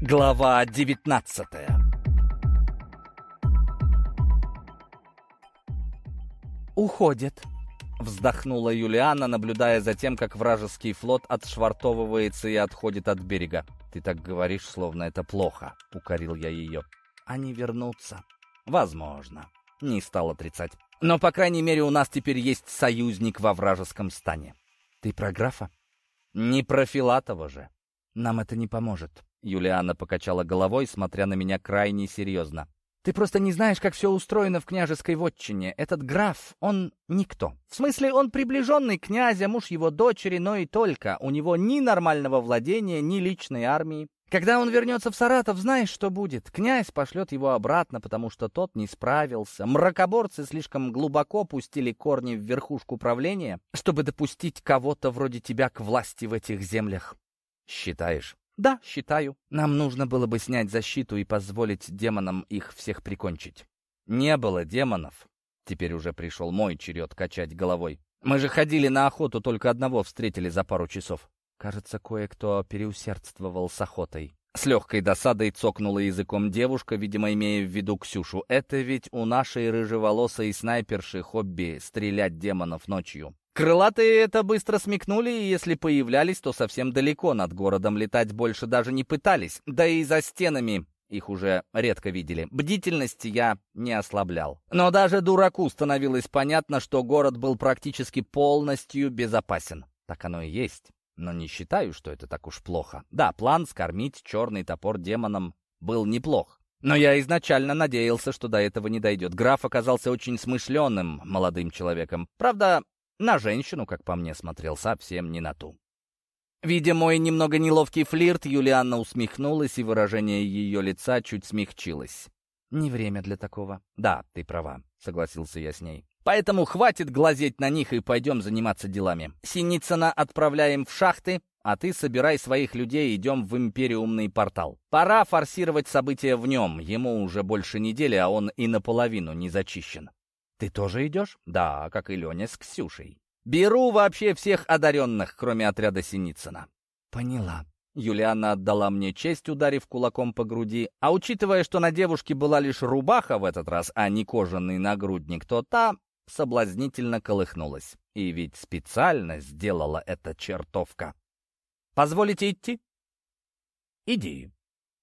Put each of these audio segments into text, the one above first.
Глава 19 «Уходит», — вздохнула Юлиана, наблюдая за тем, как вражеский флот отшвартовывается и отходит от берега. «Ты так говоришь, словно это плохо», — укорил я ее. «Они вернутся». «Возможно», — не стал отрицать. «Но, по крайней мере, у нас теперь есть союзник во вражеском стане». «Ты про графа?» «Не про Филатова же». «Нам это не поможет», Юлиана покачала головой, смотря на меня крайне серьезно. «Ты просто не знаешь, как все устроено в княжеской вотчине. Этот граф, он никто. В смысле, он приближенный князя, муж его дочери, но и только. У него ни нормального владения, ни личной армии. Когда он вернется в Саратов, знаешь, что будет? Князь пошлет его обратно, потому что тот не справился. Мракоборцы слишком глубоко пустили корни в верхушку правления, чтобы допустить кого-то вроде тебя к власти в этих землях. Считаешь? Да, считаю. Нам нужно было бы снять защиту и позволить демонам их всех прикончить. Не было демонов. Теперь уже пришел мой черед качать головой. Мы же ходили на охоту, только одного встретили за пару часов. Кажется, кое-кто переусердствовал с охотой. С легкой досадой цокнула языком девушка, видимо, имея в виду Ксюшу. Это ведь у нашей рыжеволосой снайперши хобби — стрелять демонов ночью. Крылатые это быстро смекнули, и если появлялись, то совсем далеко над городом летать больше даже не пытались. Да и за стенами их уже редко видели. Бдительности я не ослаблял. Но даже дураку становилось понятно, что город был практически полностью безопасен. Так оно и есть. Но не считаю, что это так уж плохо. Да, план скормить черный топор демонам был неплох. Но я изначально надеялся, что до этого не дойдет. Граф оказался очень смышленым молодым человеком. Правда, на женщину, как по мне, смотрел совсем не на ту. Видя мой немного неловкий флирт, Юлианна усмехнулась, и выражение ее лица чуть смягчилось. «Не время для такого». «Да, ты права», — согласился я с ней. «Поэтому хватит глазеть на них и пойдем заниматься делами. Синицына отправляем в шахты, а ты собирай своих людей, идем в империумный портал. Пора форсировать события в нем, ему уже больше недели, а он и наполовину не зачищен». «Ты тоже идешь?» «Да, как и Леня с Ксюшей. Беру вообще всех одаренных, кроме отряда Синицына». «Поняла». Юлиана отдала мне честь, ударив кулаком по груди, а учитывая, что на девушке была лишь рубаха в этот раз, а не кожаный нагрудник, то та соблазнительно колыхнулась. И ведь специально сделала эта чертовка. «Позволите идти?» «Иди,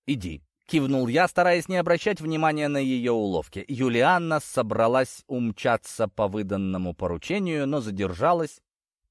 иди», Кивнул я, стараясь не обращать внимания на ее уловки. Юлианна собралась умчаться по выданному поручению, но задержалась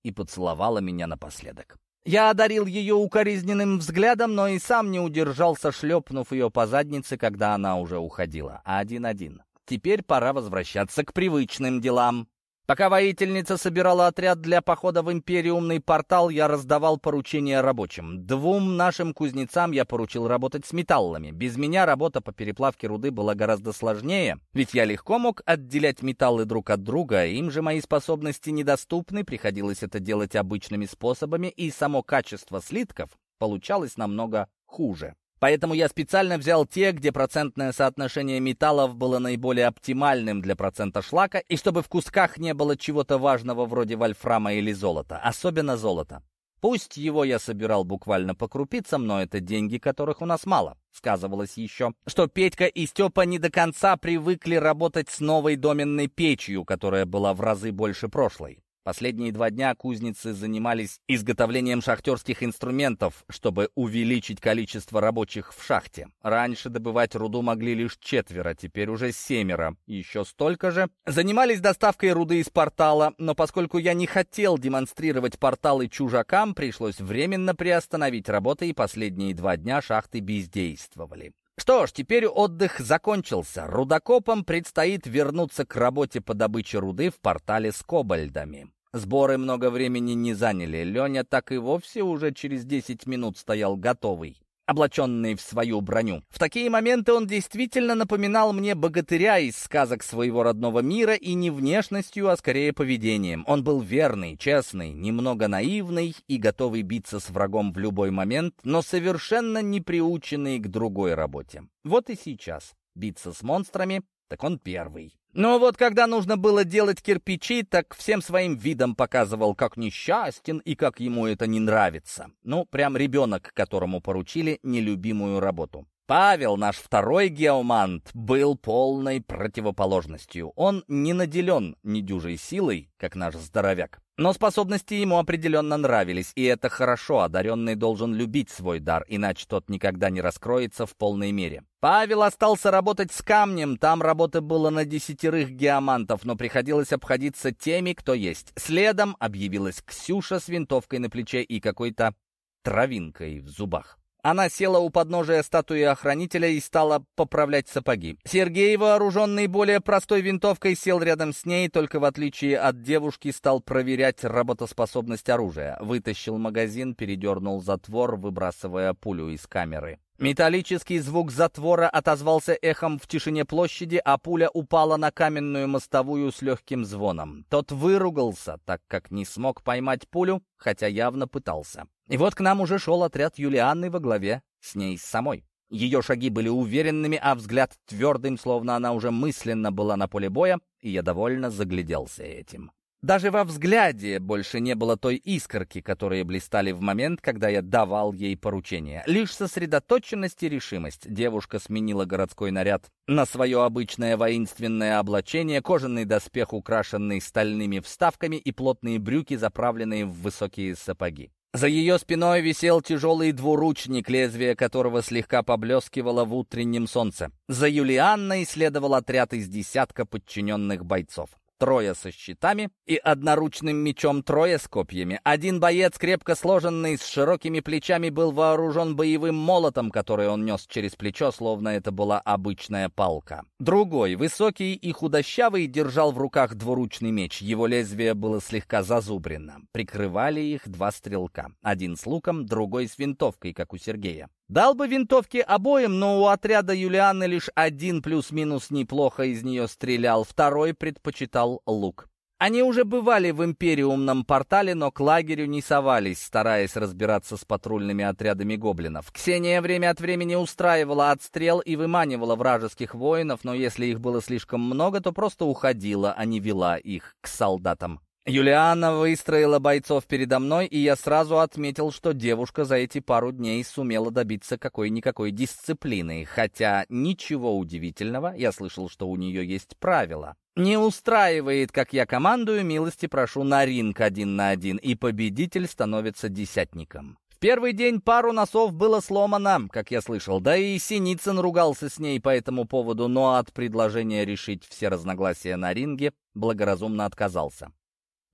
и поцеловала меня напоследок. Я одарил ее укоризненным взглядом, но и сам не удержался, шлепнув ее по заднице, когда она уже уходила. Один-один. Теперь пора возвращаться к привычным делам. Пока воительница собирала отряд для похода в империумный портал, я раздавал поручения рабочим. Двум нашим кузнецам я поручил работать с металлами. Без меня работа по переплавке руды была гораздо сложнее, ведь я легко мог отделять металлы друг от друга, им же мои способности недоступны, приходилось это делать обычными способами, и само качество слитков получалось намного хуже. Поэтому я специально взял те, где процентное соотношение металлов было наиболее оптимальным для процента шлака, и чтобы в кусках не было чего-то важного вроде вольфрама или золота, особенно золота. Пусть его я собирал буквально по крупицам, но это деньги, которых у нас мало. Сказывалось еще, что Петька и Степа не до конца привыкли работать с новой доменной печью, которая была в разы больше прошлой. Последние два дня кузницы занимались изготовлением шахтерских инструментов, чтобы увеличить количество рабочих в шахте. Раньше добывать руду могли лишь четверо, теперь уже семеро. Еще столько же. Занимались доставкой руды из портала, но поскольку я не хотел демонстрировать порталы чужакам, пришлось временно приостановить работы, и последние два дня шахты бездействовали. Что ж, теперь отдых закончился. Рудокопам предстоит вернуться к работе по добыче руды в портале с кобальдами. Сборы много времени не заняли. Леня так и вовсе уже через 10 минут стоял готовый, облаченный в свою броню. В такие моменты он действительно напоминал мне богатыря из сказок своего родного мира и не внешностью, а скорее поведением. Он был верный, честный, немного наивный и готовый биться с врагом в любой момент, но совершенно не приученный к другой работе. Вот и сейчас. Биться с монстрами так он первый. Но вот когда нужно было делать кирпичи, так всем своим видом показывал, как несчастен и как ему это не нравится. Ну, прям ребенок, которому поручили нелюбимую работу. Павел, наш второй геомант, был полной противоположностью. Он не наделен недюжей силой, как наш здоровяк. Но способности ему определенно нравились, и это хорошо, одаренный должен любить свой дар, иначе тот никогда не раскроется в полной мере. Павел остался работать с камнем, там работы было на десятерых геомантов, но приходилось обходиться теми, кто есть. Следом объявилась Ксюша с винтовкой на плече и какой-то травинкой в зубах. Она села у подножия статуи охранителя и стала поправлять сапоги. Сергей, вооруженный более простой винтовкой, сел рядом с ней, только в отличие от девушки стал проверять работоспособность оружия. Вытащил магазин, передернул затвор, выбрасывая пулю из камеры. Металлический звук затвора отозвался эхом в тишине площади, а пуля упала на каменную мостовую с легким звоном. Тот выругался, так как не смог поймать пулю, хотя явно пытался. И вот к нам уже шел отряд Юлианны во главе с ней самой. Ее шаги были уверенными, а взгляд твердым, словно она уже мысленно была на поле боя, и я довольно загляделся этим. Даже во взгляде больше не было той искорки, которые блистали в момент, когда я давал ей поручение. Лишь сосредоточенность и решимость. Девушка сменила городской наряд на свое обычное воинственное облачение, кожаный доспех, украшенный стальными вставками, и плотные брюки, заправленные в высокие сапоги. За ее спиной висел тяжелый двуручник, лезвие которого слегка поблескивало в утреннем солнце. За Юлианной следовал отряд из десятка подчиненных бойцов трое со щитами и одноручным мечом трое с копьями. Один боец, крепко сложенный, с широкими плечами, был вооружен боевым молотом, который он нес через плечо, словно это была обычная палка. Другой, высокий и худощавый, держал в руках двуручный меч. Его лезвие было слегка зазубрено. Прикрывали их два стрелка. Один с луком, другой с винтовкой, как у Сергея. Дал бы винтовки обоим, но у отряда Юлианы лишь один плюс-минус неплохо из нее стрелял, второй предпочитал лук. Они уже бывали в империумном портале, но к лагерю не совались, стараясь разбираться с патрульными отрядами гоблинов. Ксения время от времени устраивала отстрел и выманивала вражеских воинов, но если их было слишком много, то просто уходила, а не вела их к солдатам. Юлиана выстроила бойцов передо мной, и я сразу отметил, что девушка за эти пару дней сумела добиться какой-никакой дисциплины, хотя ничего удивительного, я слышал, что у нее есть правила. Не устраивает, как я командую, милости прошу на ринг один на один, и победитель становится десятником. В первый день пару носов было сломано, как я слышал, да и Синицын ругался с ней по этому поводу, но от предложения решить все разногласия на ринге благоразумно отказался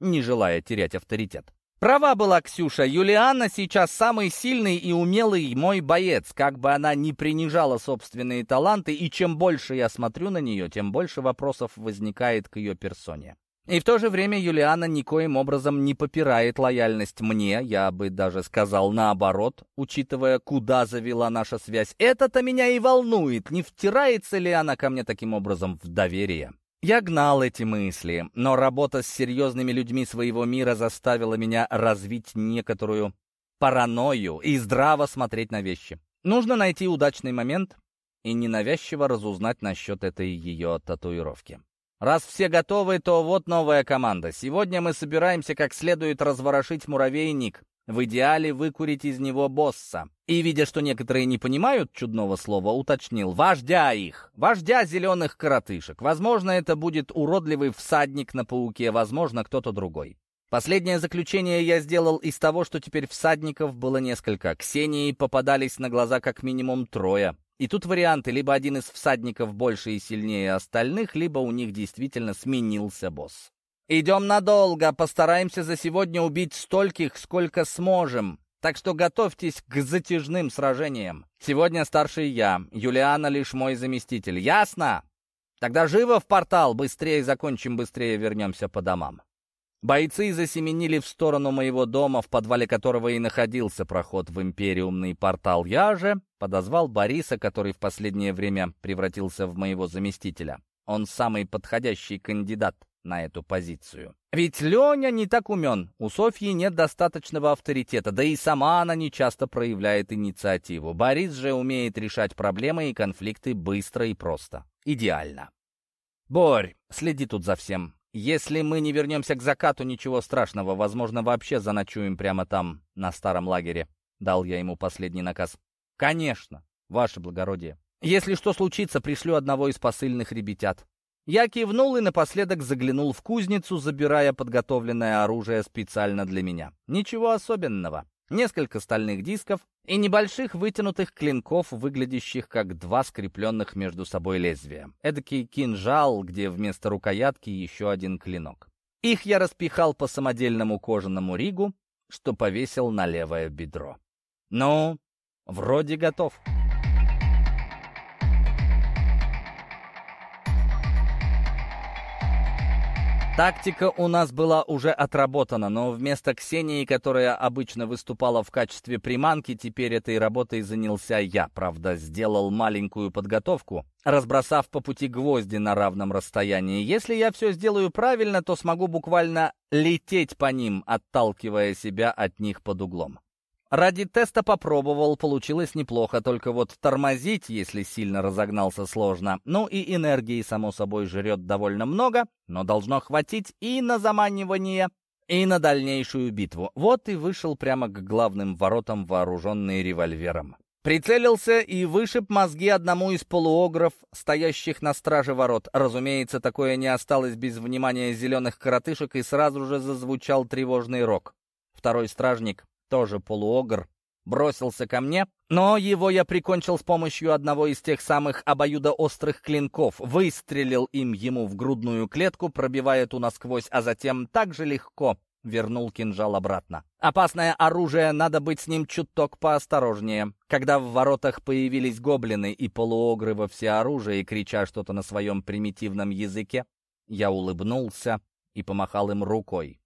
не желая терять авторитет. Права была Ксюша. Юлиана сейчас самый сильный и умелый мой боец, как бы она ни принижала собственные таланты, и чем больше я смотрю на нее, тем больше вопросов возникает к ее персоне. И в то же время Юлиана никоим образом не попирает лояльность мне, я бы даже сказал наоборот, учитывая, куда завела наша связь. Это-то меня и волнует, не втирается ли она ко мне таким образом в доверие. Я гнал эти мысли, но работа с серьезными людьми своего мира заставила меня развить некоторую паранойю и здраво смотреть на вещи. Нужно найти удачный момент и ненавязчиво разузнать насчет этой ее татуировки. Раз все готовы, то вот новая команда. Сегодня мы собираемся как следует разворошить муравейник, в идеале выкурить из него босса. И, видя, что некоторые не понимают чудного слова, уточнил «вождя их, вождя зеленых коротышек. Возможно, это будет уродливый всадник на пауке, возможно, кто-то другой». Последнее заключение я сделал из того, что теперь всадников было несколько. Ксении попадались на глаза как минимум трое. И тут варианты, либо один из всадников больше и сильнее остальных, либо у них действительно сменился босс. Идем надолго, постараемся за сегодня убить стольких, сколько сможем. Так что готовьтесь к затяжным сражениям. Сегодня старший я, Юлиана лишь мой заместитель. Ясно? Тогда живо в портал, быстрее закончим, быстрее вернемся по домам. Бойцы засеменили в сторону моего дома, в подвале которого и находился проход в империумный портал. Я же подозвал Бориса, который в последнее время превратился в моего заместителя. Он самый подходящий кандидат на эту позицию. Ведь Леня не так умен, у Софьи нет достаточного авторитета, да и сама она не часто проявляет инициативу. Борис же умеет решать проблемы и конфликты быстро и просто. Идеально. «Борь, следи тут за всем. Если мы не вернемся к закату, ничего страшного. Возможно, вообще заночуем прямо там, на старом лагере». Дал я ему последний наказ. «Конечно, ваше благородие. Если что случится, пришлю одного из посыльных ребятят». Я кивнул и напоследок заглянул в кузницу, забирая подготовленное оружие специально для меня. Ничего особенного. Несколько стальных дисков и небольших вытянутых клинков, выглядящих как два скрепленных между собой лезвия. Эдакий кинжал, где вместо рукоятки еще один клинок. Их я распихал по самодельному кожаному ригу, что повесил на левое бедро. Ну, вроде готов. Тактика у нас была уже отработана, но вместо Ксении, которая обычно выступала в качестве приманки, теперь этой работой занялся я. Правда, сделал маленькую подготовку, разбросав по пути гвозди на равном расстоянии. Если я все сделаю правильно, то смогу буквально лететь по ним, отталкивая себя от них под углом. Ради теста попробовал, получилось неплохо, только вот тормозить, если сильно разогнался, сложно. Ну и энергии, само собой, жрет довольно много, но должно хватить и на заманивание, и на дальнейшую битву. Вот и вышел прямо к главным воротам, вооруженный револьвером. Прицелился и вышиб мозги одному из полуогров, стоящих на страже ворот. Разумеется, такое не осталось без внимания зеленых коротышек, и сразу же зазвучал тревожный рог. Второй стражник тоже полуогр, бросился ко мне, но его я прикончил с помощью одного из тех самых обоюдоострых клинков, выстрелил им ему в грудную клетку, пробивая ту насквозь, а затем так же легко вернул кинжал обратно. Опасное оружие, надо быть с ним чуток поосторожнее. Когда в воротах появились гоблины и полуогры во всеоружии, крича что-то на своем примитивном языке, я улыбнулся и помахал им рукой,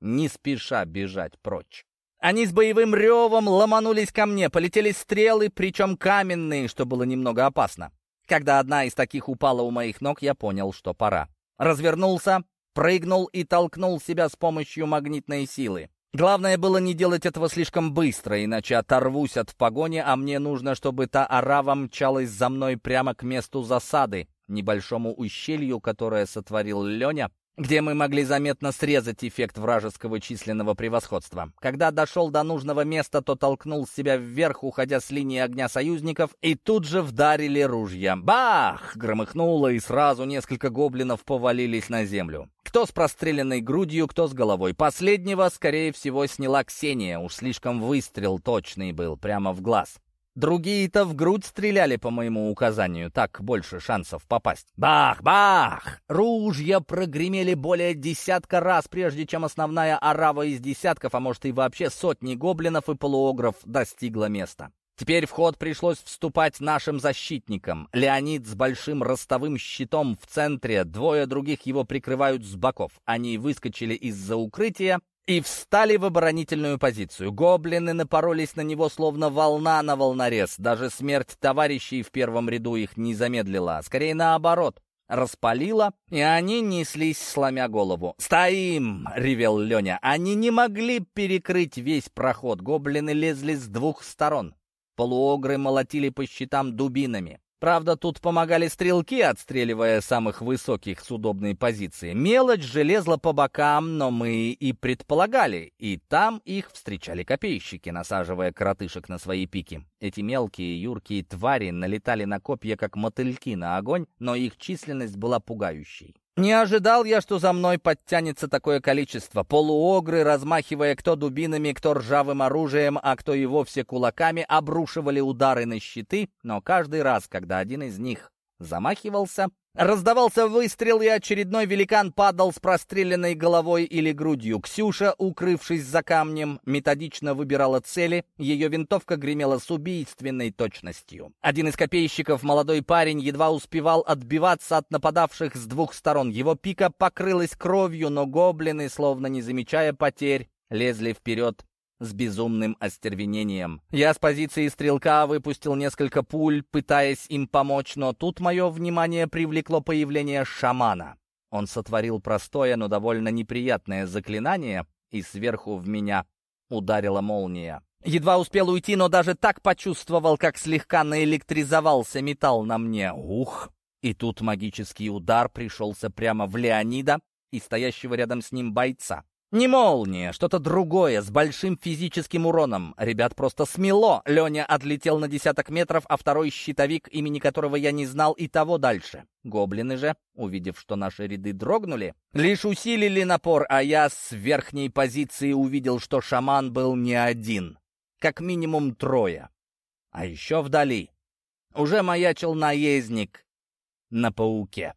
не спеша бежать прочь. Они с боевым ревом ломанулись ко мне, полетели стрелы, причем каменные, что было немного опасно. Когда одна из таких упала у моих ног, я понял, что пора. Развернулся, прыгнул и толкнул себя с помощью магнитной силы. Главное было не делать этого слишком быстро, иначе оторвусь от погони, а мне нужно, чтобы та арава мчалась за мной прямо к месту засады, небольшому ущелью, которое сотворил Леня, где мы могли заметно срезать эффект вражеского численного превосходства. Когда дошел до нужного места, то толкнул себя вверх, уходя с линии огня союзников, и тут же вдарили ружья. Бах! Громыхнуло, и сразу несколько гоблинов повалились на землю. Кто с простреленной грудью, кто с головой. Последнего, скорее всего, сняла Ксения. Уж слишком выстрел точный был, прямо в глаз. Другие-то в грудь стреляли по моему указанию, так больше шансов попасть. Бах, бах! Ружья прогремели более десятка раз, прежде чем основная орава из десятков, а может и вообще сотни гоблинов и полуогров достигла места. Теперь в ход пришлось вступать нашим защитникам. Леонид с большим ростовым щитом в центре, двое других его прикрывают с боков. Они выскочили из-за укрытия и встали в оборонительную позицию. Гоблины напоролись на него, словно волна на волнорез. Даже смерть товарищей в первом ряду их не замедлила, а скорее наоборот. Распалила, и они неслись, сломя голову. «Стоим!» — ревел Леня. Они не могли перекрыть весь проход. Гоблины лезли с двух сторон. Полуогры молотили по щитам дубинами. Правда, тут помогали стрелки, отстреливая самых высоких с удобной позиции. Мелочь же лезла по бокам, но мы и предполагали. И там их встречали копейщики, насаживая коротышек на свои пики. Эти мелкие, юркие твари налетали на копья, как мотыльки на огонь, но их численность была пугающей. Не ожидал я, что за мной подтянется такое количество. Полуогры, размахивая кто дубинами, кто ржавым оружием, а кто и вовсе кулаками, обрушивали удары на щиты, но каждый раз, когда один из них замахивался, Раздавался выстрел, и очередной великан падал с простреленной головой или грудью. Ксюша, укрывшись за камнем, методично выбирала цели. Ее винтовка гремела с убийственной точностью. Один из копейщиков, молодой парень, едва успевал отбиваться от нападавших с двух сторон. Его пика покрылась кровью, но гоблины, словно не замечая потерь, лезли вперед с безумным остервенением. Я с позиции стрелка выпустил несколько пуль, пытаясь им помочь, но тут мое внимание привлекло появление шамана. Он сотворил простое, но довольно неприятное заклинание, и сверху в меня ударила молния. Едва успел уйти, но даже так почувствовал, как слегка наэлектризовался металл на мне. Ух! И тут магический удар пришелся прямо в Леонида и стоящего рядом с ним бойца. Не молния, что-то другое, с большим физическим уроном. Ребят просто смело. Леня отлетел на десяток метров, а второй щитовик, имени которого я не знал, и того дальше. Гоблины же, увидев, что наши ряды дрогнули, лишь усилили напор, а я с верхней позиции увидел, что шаман был не один. Как минимум трое. А еще вдали уже маячил наездник на пауке.